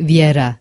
Viera.